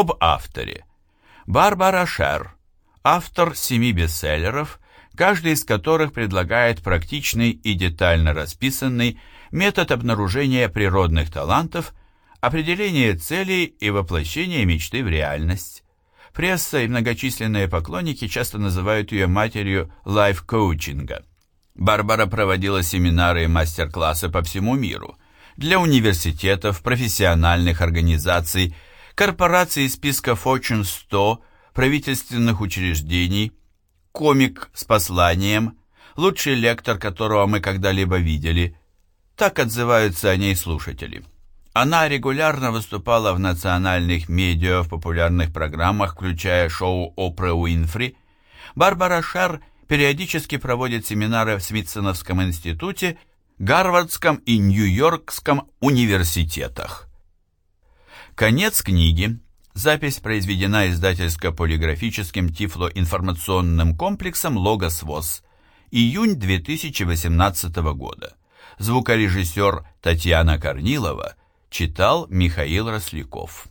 Об авторе. Барбара Шер, автор семи бестселлеров, каждый из которых предлагает практичный и детально расписанный метод обнаружения природных талантов, определения целей и воплощения мечты в реальность. Пресса и многочисленные поклонники часто называют ее матерью лайф-коучинга. Барбара проводила семинары и мастер-классы по всему миру для университетов, профессиональных организаций, корпораций из списка Fortune 100, правительственных учреждений, комик с посланием, лучший лектор, которого мы когда-либо видели. Так отзываются о ней слушатели. Она регулярно выступала в национальных медиа, в популярных программах, включая шоу Опра Уинфри. Барбара Шар периодически проводит семинары в Смитсоновском институте, Гарвардском и Нью-Йоркском университетах. Конец книги. Запись произведена издательско-полиграфическим тифлоинформационным комплексом «Логос ВОЗ». Июнь 2018 года. Звукорежиссер Татьяна Корнилова – Читал Михаил Росляков.